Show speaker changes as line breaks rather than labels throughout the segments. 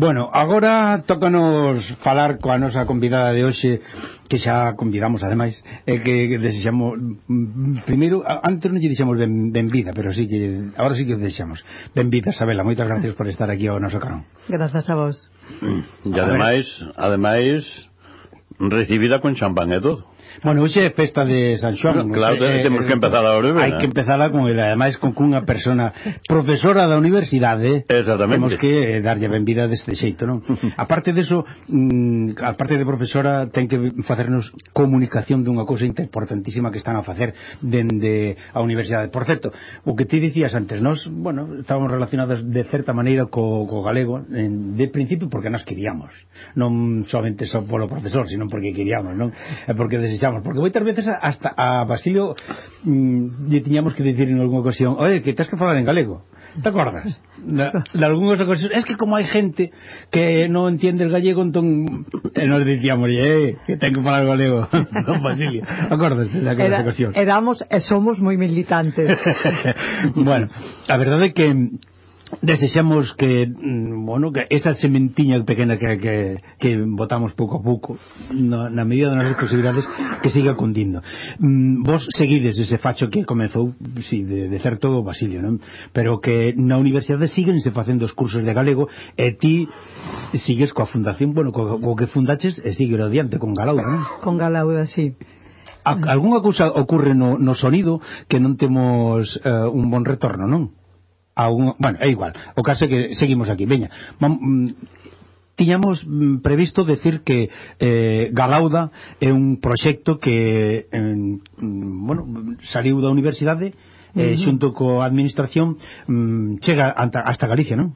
Bueno, agora tócanos falar coa nosa convidada de hoxe que xa convidamos ademais e que desexamos primeiro, antes non lle dixemos ben, ben vida pero sí que, agora sí que desexamos. Ben vida, Sabela, moitas gracias por estar aquí ao noso canón.
Grazas a vos.
Mm, e ademais, ademais recibida con champán e todo.
Bueno, hoxe é festa de San Xoán.
Claro, eh, temos que empezar a hora.
Hai eh. que empezar con ele, ademais con cunha persona profesora da universidade.
Exactamente.
Temos que eh, darlle benvida deste xeito, non? A parte deso, mm, a parte de profesora ten que facernos comunicación dunha cousa importantísima que están a facer dende a universidade. Por certo, o que ti dicías antes, nós, bueno, estábamos relacionados de certa maneira co, co galego en, de principio porque nós queríamos. Non somente só polo profesor, sino porque queríamos, non? Eh, porque desexamos escoitamos porque moitas veces hasta a Basilio mm, lle tiñamos que dicir en algunha ocasión oye, que tens que falar en galego te acordas? Na, na algunhas es que como hai gente que non entiende el gallego entón e nos dicíamos eh, que ten que falar galego. Con Basilio. Acordas de aquela Era, ocasións.
éramos e somos moi militantes.
Bueno a verdade é que desexamos que mm, bueno, que esa sementiña pequena que, que, que botamos pouco a pouco no, na medida das nosas posibilidades que siga cundindo mm, vos seguides ese facho que comezou si, sí, de, de certo o Basilio non? pero que na universidade síguense facendo os cursos de galego e ti sigues coa fundación bueno, co, co que fundaches e sigue adiante con Galauda non?
con Galauda, sí
Algúnha cousa ocorre no, no sonido que non temos uh, un bon retorno, non? a un... Bueno, é igual, o caso é que seguimos aquí. Veña, mm, tiñamos mm, previsto decir que eh, Galauda é un proxecto que eh, bueno, saliu da universidade eh, uh -huh. xunto coa administración mm, chega hasta Galicia, non?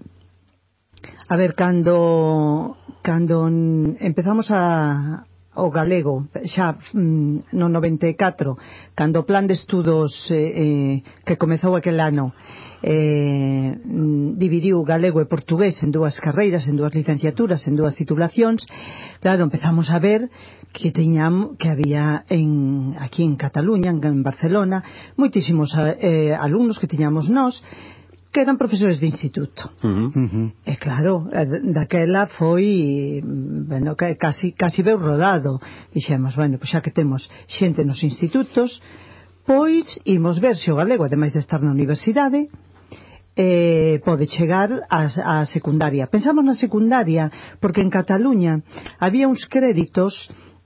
A ver, cando cando empezamos a, o galego xa mm, no 94 cando o plan de estudos eh, eh, que comezou aquel ano eh, mm, dividiu galego e portugués en dúas carreiras en dúas licenciaturas, en dúas titulacións claro, empezamos a ver que teñam, que había en, aquí en Cataluña, en, en Barcelona moitísimos eh, alumnos que tiñamos nós que eran profesores de instituto.
Uh -huh.
E claro, eh, daquela foi bueno, casi, casi veu rodado. Dixemos, bueno, pois xa que temos xente nos institutos, pois imos ver se o galego, ademais de estar na universidade, eh, pode chegar á, á secundaria. Pensamos na secundaria porque en Cataluña había uns créditos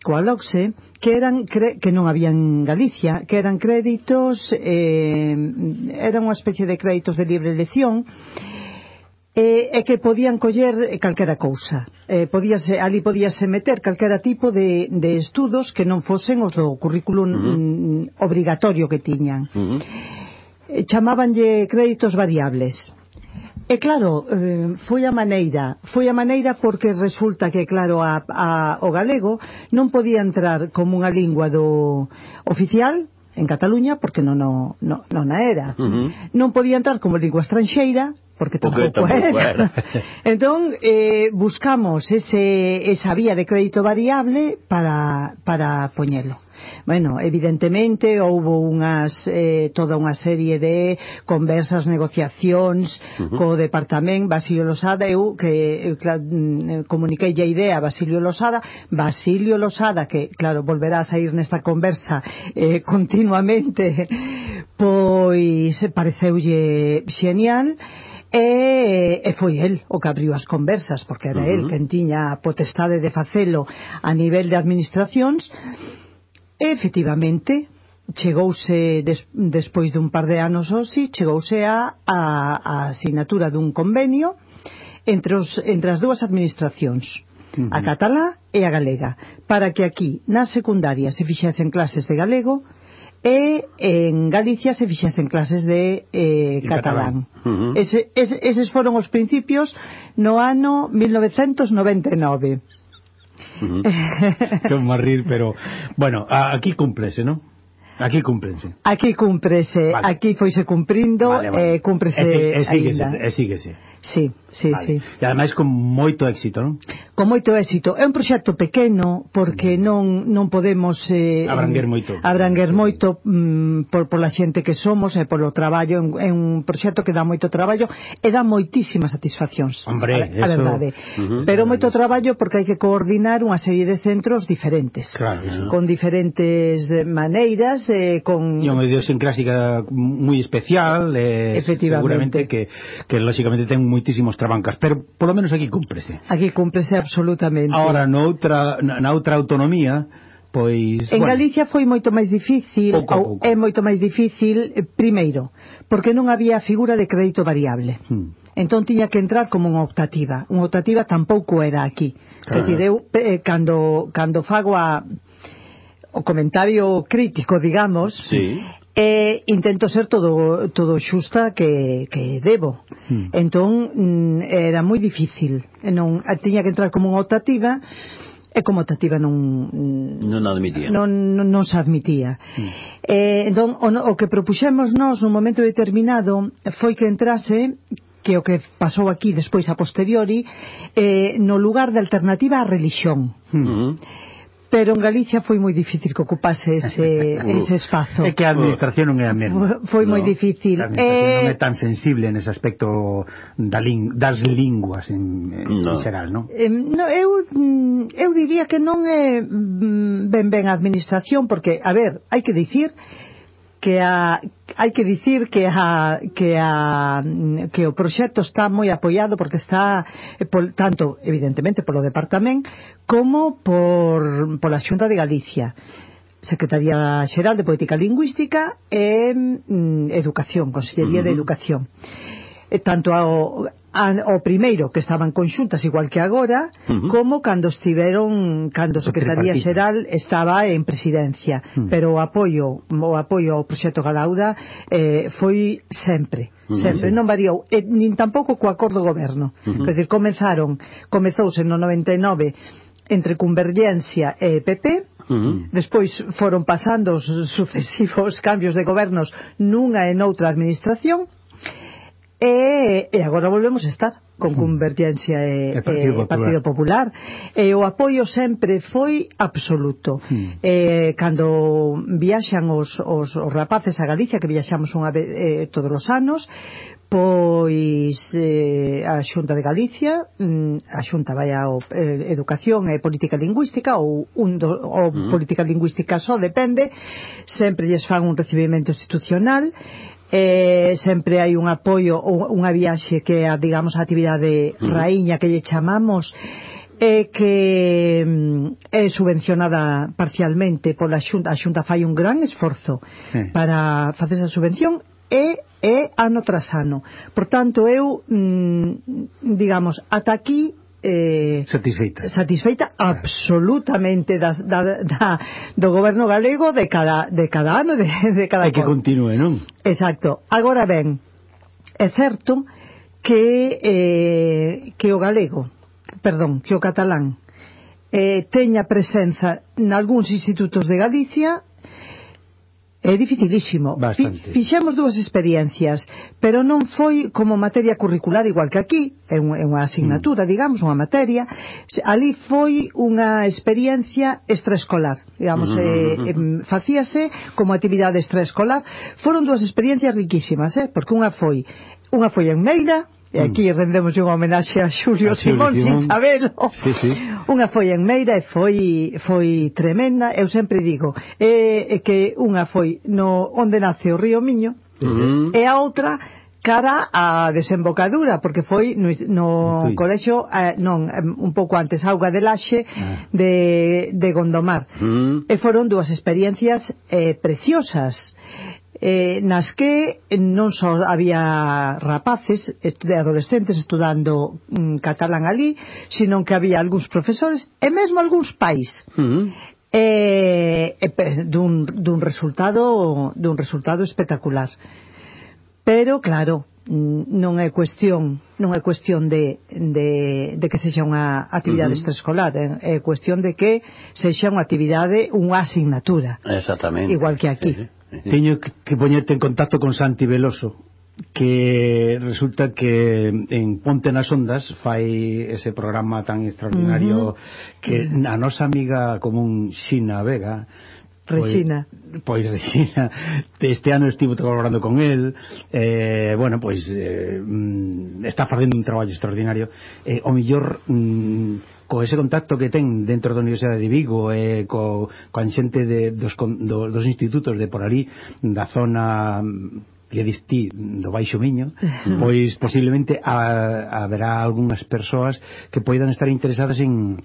coa LOCSE que eran que non había en Galicia, que eran créditos eh, era unha especie de créditos de libre elección e, e que podían coller calquera cousa. Eh, podíase, ali podíase meter calquera tipo de, de estudos que non fosen os do currículum uh -huh. Mm, obrigatorio que tiñan. Uh eh, -huh. Chamábanlle créditos variables. E claro, eh, foi a maneira, foi a maneira porque resulta que claro a, a, o galego non podía entrar como unha lingua do oficial en Cataluña porque non no, no, non a era. Uh -huh. Non podía entrar como lingua estranxeira porque tampouco era. era. entón, eh, buscamos ese, esa vía de crédito variable para, para poñelo. Bueno, evidentemente houve unhas eh, toda unha serie de conversas, negociacións uh -huh. co departamento Basilio Losada eu que claro, mm, comuniquei a idea a Basilio Losada, Basilio Losada que claro, volverá a sair nesta conversa eh, continuamente pois pareceulle xenial e, e foi el o que abriu as conversas porque era uh -huh. el quen tiña a potestade de facelo a nivel de administracións E, efectivamente, chegouse des, despois dun par de anos ou si, chegouse a, a, a asignatura dun convenio entre, os, entre as dúas administracións uh -huh. a catalá e a galega para que aquí na secundaria se fixasen clases de galego e en Galicia se fixasen clases de eh, catalán. catalán. Uh -huh. Ese, ese, eses foron os principios no ano 1999.
Qué rir, pero bueno, aquí cúmprese, ¿no? Aquí cúmplense.
Aquí cúmprese, vale. aquí foise cumprindo, vale, vale. eh, cúmprese eh,
e, e, eh, síguese, e eh, síguese.
Sí, sí,
vale.
sí.
E ademais con moito éxito, non?
con moito éxito. É un proxecto pequeno porque mm. non non podemos eh,
abranguer moito.
Abranguer moito mm, por pola xente que somos e eh, polo traballo, é un proxecto que dá moito traballo e dá moitísimas satisfaccións.
Hombre,
a, a
eso...
verdade.
Uh -huh,
Pero moito traballo porque hai que coordinar unha serie de centros diferentes.
Claro, eso.
con diferentes maneiras, eh, con
E unha idiosincrásica moi especial, eh, seguramente que que lógicamente ten moitísimos trabancas, pero polo menos aquí cúmprese.
Aquí cúmprese absolutamente.
Ahora, noutra, na outra autonomía, pois...
En
bueno,
Galicia foi moito máis difícil,
pouco,
ou
pouco.
é moito máis difícil, eh, primeiro, porque non había figura de crédito variable.
Hmm.
Entón tiña que entrar como unha optativa. Unha optativa tampouco era aquí.
Claro.
Decir, eu, eh, cando, cando fago a o comentario crítico, digamos,
sí
e intento ser todo todo xusta que, que debo
hmm.
entón, mm. entón era moi difícil e non tiña que entrar como unha optativa e como optativa non mm,
non admitía
non, non, non se admitía
mm.
e, entón o, o que propuxemos nós nun momento determinado foi que entrase que o que pasou aquí despois a posteriori eh, no lugar da alternativa á religión
mm
pero en Galicia foi moi difícil que ocupase ese, ese espazo.
É que a administración non é a mesma.
Foi moi
no,
difícil.
A administración eh... non é
eh,
tan sensible nese aspecto da ling das linguas en,
no.
en xeral, non?
Eh, no, eu, mm, eu diría que non é mm, ben ben a administración, porque, a ver, hai que dicir que a Hai que dicir que a que a que o proxecto está moi apoiado porque está eh, por, tanto evidentemente polo departamento como por pola Xunta de Galicia. Secretaría Xeral de Política Lingüística e mm, Educación, Consellería uh
-huh.
de Educación. Eh, tanto ao, ao primeiro que estaban conxuntas igual que agora
uh -huh.
como cando estiveron cando a Secretaría Xeral estaba en presidencia
uh -huh.
pero o apoio o apoio ao proxecto Galauda eh, foi sempre sempre, uh -huh. non variou, e, nin tampouco co acordo goberno,
uh -huh.
quer dizer, comenzaron comezouse no 99 entre Convergencia e PP
Uh -huh.
Despois foron pasando os sucesivos cambios de gobernos nunha e noutra administración E, e agora volvemos a estar con Convergencia e,
e Partido,
e,
Popular.
Partido Popular e o apoio sempre foi absoluto
mm.
e, cando viaxan os, os, os rapaces a Galicia que viaxamos unha vez eh, todos os anos pois eh, a Xunta de Galicia mm, a Xunta vai ao eh, Educación e Política Lingüística ou, un do, ou
mm.
Política Lingüística só depende sempre lles fan un recibimento institucional eh, sempre hai un apoio ou unha viaxe que é, a, digamos, a actividade raíña que lle chamamos e que mm, é subvencionada parcialmente pola Xunta, a Xunta fai un gran esforzo
sí.
para facer esa subvención e é ano tras ano. Por tanto, eu, mm, digamos, ata aquí eh,
satisfeita.
satisfeita eh. absolutamente das, da, da, do goberno galego de cada, de cada ano de, de cada
que continue, non?
Exacto, agora ben é certo que eh, que o galego perdón, que o catalán eh, teña presenza nalgúns institutos de Galicia É dificilísimo.
Bastante.
Fixemos dúas experiencias, pero non foi como materia curricular igual que aquí, é unha asignatura,
mm.
digamos, unha materia. Ali foi unha experiencia extraescolar, digamos,
mm.
eh, eh, facíase como actividade extraescolar. Foron dúas experiencias riquísimas, eh, porque unha foi Unha foi en Meira, E aquí mm. rendemos unha homenaxe a Xulio,
a Xulio
Simón,
Simón.
sin sabelo.
Sí, sí.
Unha foi en Meira e foi, foi tremenda. Eu sempre digo é que unha foi no onde nace o río Miño
uh -huh.
e a outra cara a desembocadura, porque foi no, no
sí.
colexo, eh, non, un pouco antes, Auga de Laxe,
ah.
de, de Gondomar.
Mm.
E foron dúas experiencias eh, preciosas eh, nas que eh, non só había rapaces de adolescentes estudando mm, catalán ali, sino que había algúns profesores e mesmo algúns pais.
Uh
-huh. Eh, eh, dun, dun resultado dun resultado espectacular pero claro mm, non é cuestión non é cuestión de, de, de que sexa unha actividade
uh -huh.
extraescolar é, é cuestión de que sexa unha actividade unha asignatura
exactamente
igual que aquí
sí, sí
teño que poñerte en contacto con Santi Veloso que resulta que en Ponte nas Ondas fai ese programa tan extraordinario uh -huh. que a nosa amiga común Xina Vega
Regina.
Pois Regina, pois este ano estivo colaborando con el, eh, bueno, pois eh, mm, está facendo un traballo extraordinario. Eh, o millor mm, co ese contacto que ten dentro da Universidade de Vigo e co, coa xente de, dos, do, dos institutos de por ali da zona mm, que distí do Baixo Miño pois posiblemente a, haberá algunhas persoas que poidan estar interesadas en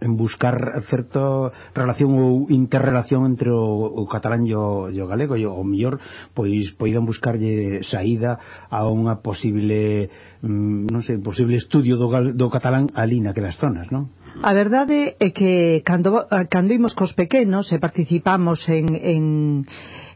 en buscar certa relación ou interrelación entre o, o catalán e o, e o galego e o mellor pois poidan buscarlle saída a unha posible mm, non sei, posible estudio do, do catalán ali naquelas zonas, non?
A verdade é que cando, cando imos cos pequenos e participamos en, en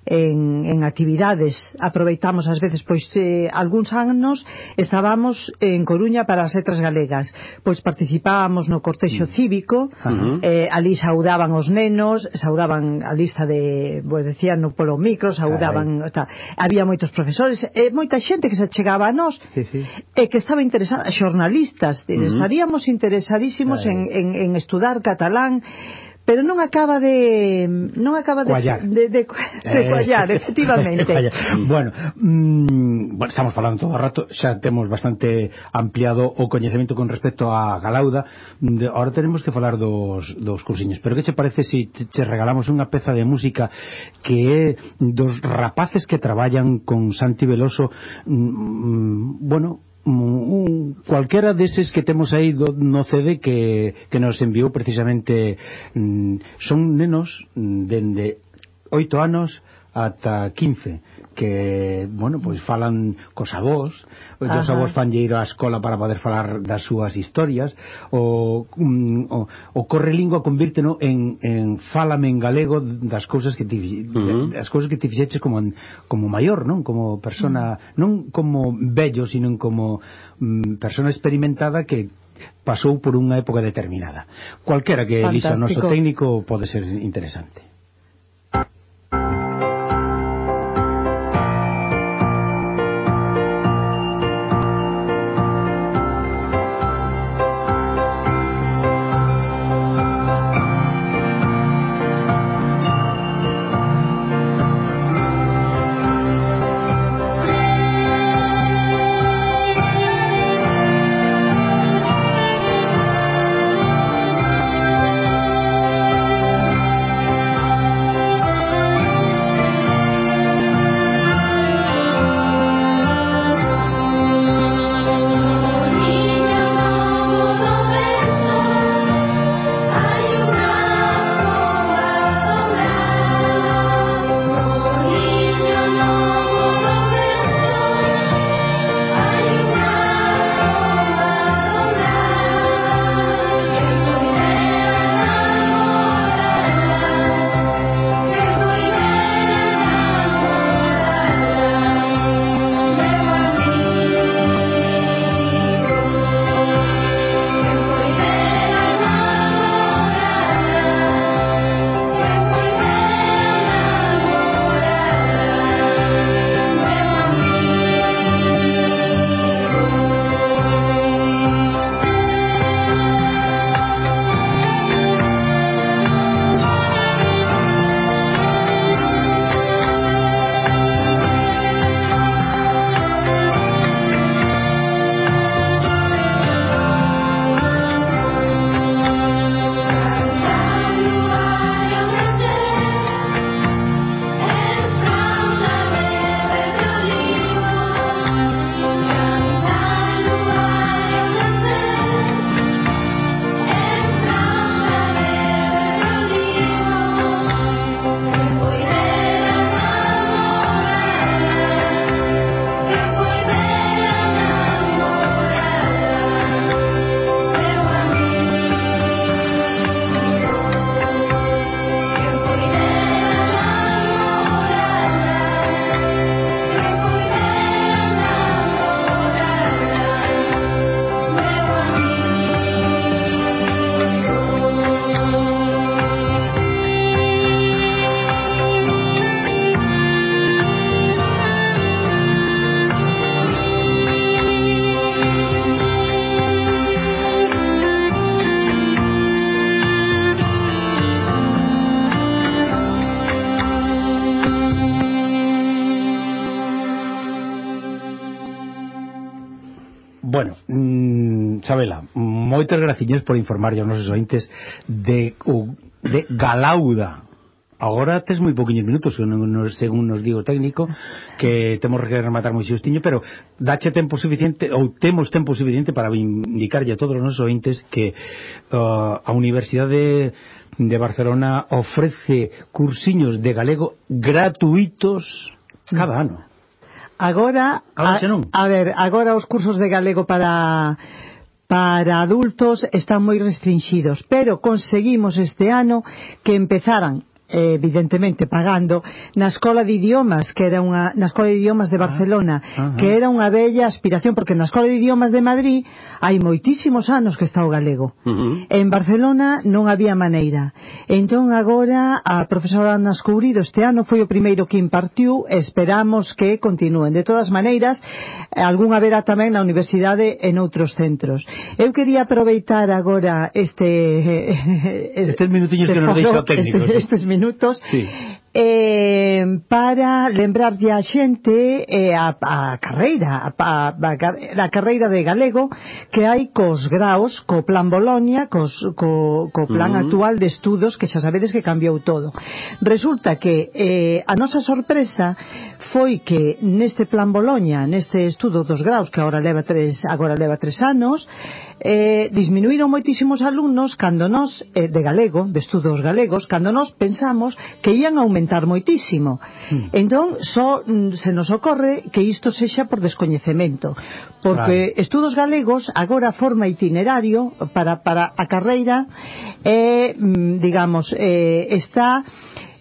en, en actividades. Aproveitamos ás veces, pois, eh, algúns anos estábamos en Coruña para as letras galegas. Pois participábamos no cortexo cívico, uh -huh. eh, ali saudaban os nenos, saudaban a lista de, pois, decían no polo micro, saudaban, ta, había moitos profesores, e moita xente que se chegaba a nós, sí, sí. e que estaba interesada, xornalistas, uh -huh. estaríamos interesadísimos en, en, en estudar catalán, pero non acaba de non acaba de
cuallar.
de, de, eh. de cuallar, efectivamente. cuallar. Mm.
bueno, mmm, bueno, estamos falando todo o rato, xa temos bastante ampliado o coñecemento con respecto a Galauda. De, ahora tenemos que falar dos, dos cursiños, pero que che parece se si te, che regalamos unha peza de música que é dos rapaces que traballan con Santi Veloso, mmm, bueno, cualquera deses que temos aí do, no CD que, que nos enviou precisamente mm, son nenos mm, dende oito anos ata 15 que, bueno, pois falan cos avós, os avós fan ir á escola para poder falar das súas historias, o, um, o, o correlingua convírteno en, en fálame en galego das cousas que ti, uh -huh. as cousas que ti fixeches como, como maior, non? Como persona, mm. non como bello, sino como um, persona experimentada que pasou por unha época determinada. Cualquera que elisa o noso técnico pode ser interesante. Chabela, moitas graciñas por informar aos nosos ointes de, de Galauda. Agora tes moi poquinhos minutos según nos digo técnico que temos que rematar moi xustiño pero dache tempo suficiente ou temos tempo suficiente para indicarlle a todos os nosos ointes que uh, a Universidade de Barcelona ofrece cursiños de galego gratuitos cada mm. ano.
Agora, agora a, a ver, agora os cursos de galego para para adultos están moi restringidos, pero conseguimos este ano que empezaran evidentemente pagando na Escola de Idiomas que era unha na Escola de Idiomas de ah, Barcelona ah, que ah. era unha bella aspiración porque na Escola de Idiomas de Madrid hai moitísimos anos que está o galego. Uh -huh. en Barcelona non había maneira. Entón agora a profesora Ana Escourido este ano foi o primeiro que impartiu. Esperamos que continúen. De todas maneiras algunha verá tamén na universidade en outros centros. Eu quería aproveitar agora este, eh, este
estes minutiños este que nos deixa o técnico
este, estes minutos minutos
sí.
eh, para lembrar a xente eh, a, a carreira a, a, a carreira de galego que hai cos graos co plan Bolonia cos, co, co plan uh -huh. actual de estudos que xa sabedes que cambiou todo resulta que eh, a nosa sorpresa foi que neste plan Boloña, neste estudo dos graus que agora leva tres, agora leva tres anos, eh, disminuíron moitísimos alumnos cando nos, eh, de galego, de estudos galegos, cando nos pensamos que ían aumentar moitísimo. Mm. Entón, só mm, se nos ocorre que isto sexa por descoñecemento, porque claro. estudos galegos agora forma itinerario para, para a carreira, eh, digamos, eh, está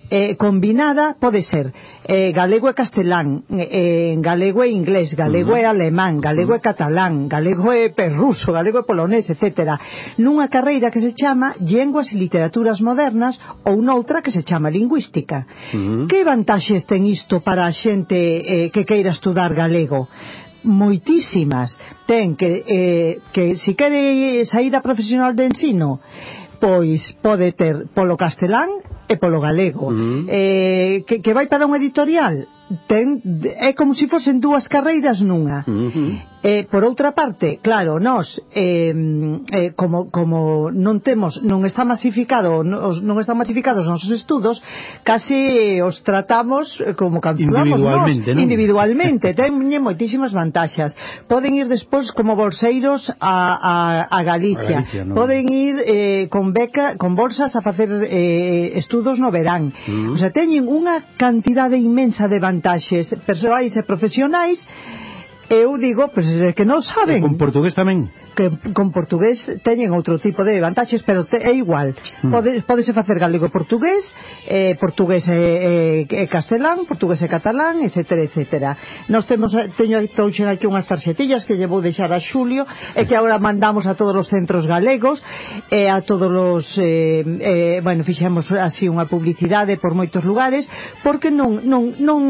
eh, combinada pode ser eh, galego e castelán, eh, eh galego e inglés, galego e alemán, galego e catalán, galego e perruso, galego e polonés, etc. Nunha carreira que se chama Lenguas e Literaturas Modernas ou noutra que se chama Lingüística. Uh -huh. Que vantaxes ten isto para a xente eh, que queira estudar galego? moitísimas ten que, eh, que si quere saída profesional de ensino pois pode ter polo castelán e polo galego. Mm. Eh, que, que vai para un editorial ten, é como se fosen dúas carreiras nunha. Uh -huh. eh, por outra parte, claro, nós eh, eh, como, como non temos, non está masificado, non, non están masificados os nosos estudos, case eh, os tratamos eh, como cancelamos
individualmente,
nós, non? individualmente, teñen moitísimas vantaxas. Poden ir despois como bolseiros a, a, a Galicia, a Galicia no. poden ir eh, con beca, con bolsas a facer eh, estudos no verán. Uh -huh. O sea, teñen unha cantidade inmensa de vantaxas vantaxes persoais e profesionais Eu digo, pois, pues, eh, que non saben.
E con portugués tamén?
Que con portugués teñen outro tipo de vantaxes, pero te, é igual. mm. Pode, podese facer galego-portugués, eh, portugués e eh, eh, castelán, portugués e catalán, etc, etc. Nós temos, eh, teño touxen aquí unhas tarxetillas que llevo deixar a Xulio, e que agora mandamos a todos os centros galegos, e a todos os, eh, eh, bueno, fixemos así unha publicidade por moitos lugares, porque non, non, non,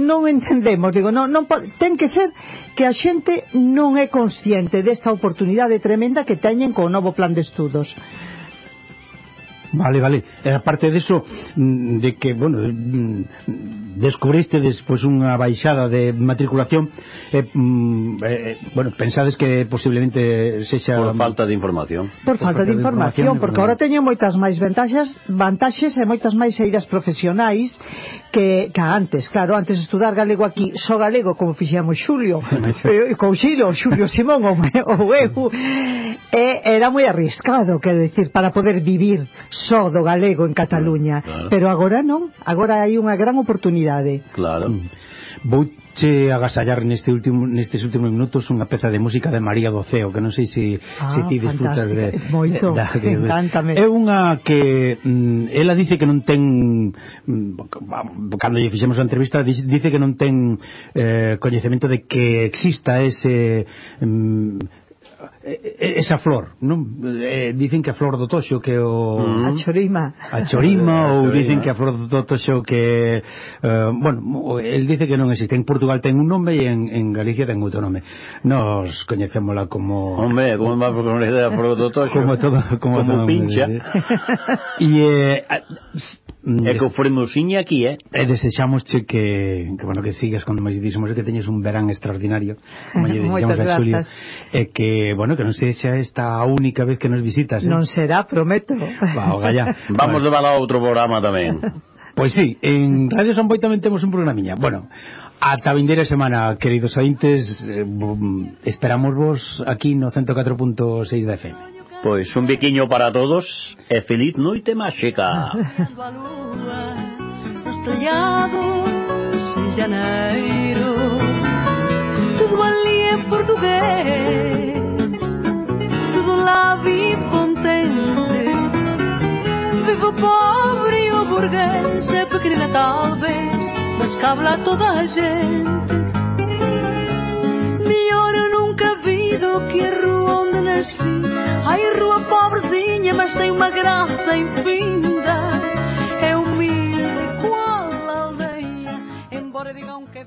non entendemos, digo, non, non, ten que ser que a xente non é consciente desta oportunidade tremenda que teñen co novo plan de estudos.
Vale, vale. E aparte diso mm, de que, bueno, mm, descubriste despois unha baixada de matriculación, eh, eh, bueno, pensades que posiblemente sexa...
Por falta de información.
Por, por falta, falta de, información, de información, porque agora teñen moitas máis ventaxas, vantaxes e moitas máis saídas profesionais que, que antes. Claro, antes de estudar galego aquí, só galego, como fixemos Xulio, eh, con Xilo, Xulio Simón, ou, ou eu, e era moi arriscado, quero decir, para poder vivir só do galego en Cataluña. Claro. Pero agora non, agora hai unha gran oportunidade.
Claro. Vou
che agasallar neste último nestes últimos minutos unha peza de música de María do Ceo, que non sei se
ah, se
si ti disfrutas de
moito, da, de, encántame.
É unha que mm, ela dice que non ten mm, cando lle fixemos a entrevista dice que non ten eh, coñecemento de que exista ese mm, Eh, eh, esa flor, non? Eh, dicen que a flor do toxo que o
mm. a chorima,
a chorima ou dicen que a flor do toxo que eh, bueno, el dice que non existe. En Portugal ten un nome e en, en Galicia ten outro nome. Nos coñecémola como
Hombre, como máis porque non a flor do toxo.
Como todo,
como, como pincha.
E eh,
E que ofremosiña aquí, eh?
E desexamos che que, que, bueno, que sigas con máis dixemos que teñes un verán extraordinario. Como lle desexamos a Xulio. E que bueno, que non sexa esta a única vez que nos visitas. Eh?
Non será, prometo.
Va, galla.
Vamos bueno. levar a outro programa tamén.
Pois sí, en Radio San Boi tamén temos un programiña. Bueno, ata vindeira semana, queridos ointes, eh, esperamos vos aquí no 104.6 da FM.
Pois un biquiño para todos e feliz noite máxica. Nos tellados en janeiro Tudo ali é português Vive contente. Vive o pobre e o burguês É pequenina talvez Mas cabe lá toda a gente. Melhor eu nunca vi do que a rua onde nasci. Ai, rua pobrezinha, mas tem uma graça infinda. É humilde qual aldeia Embora digam que é